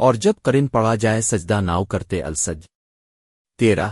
اور جب کرن پڑا جائے سجدہ ناؤ کرتے السج تیرہ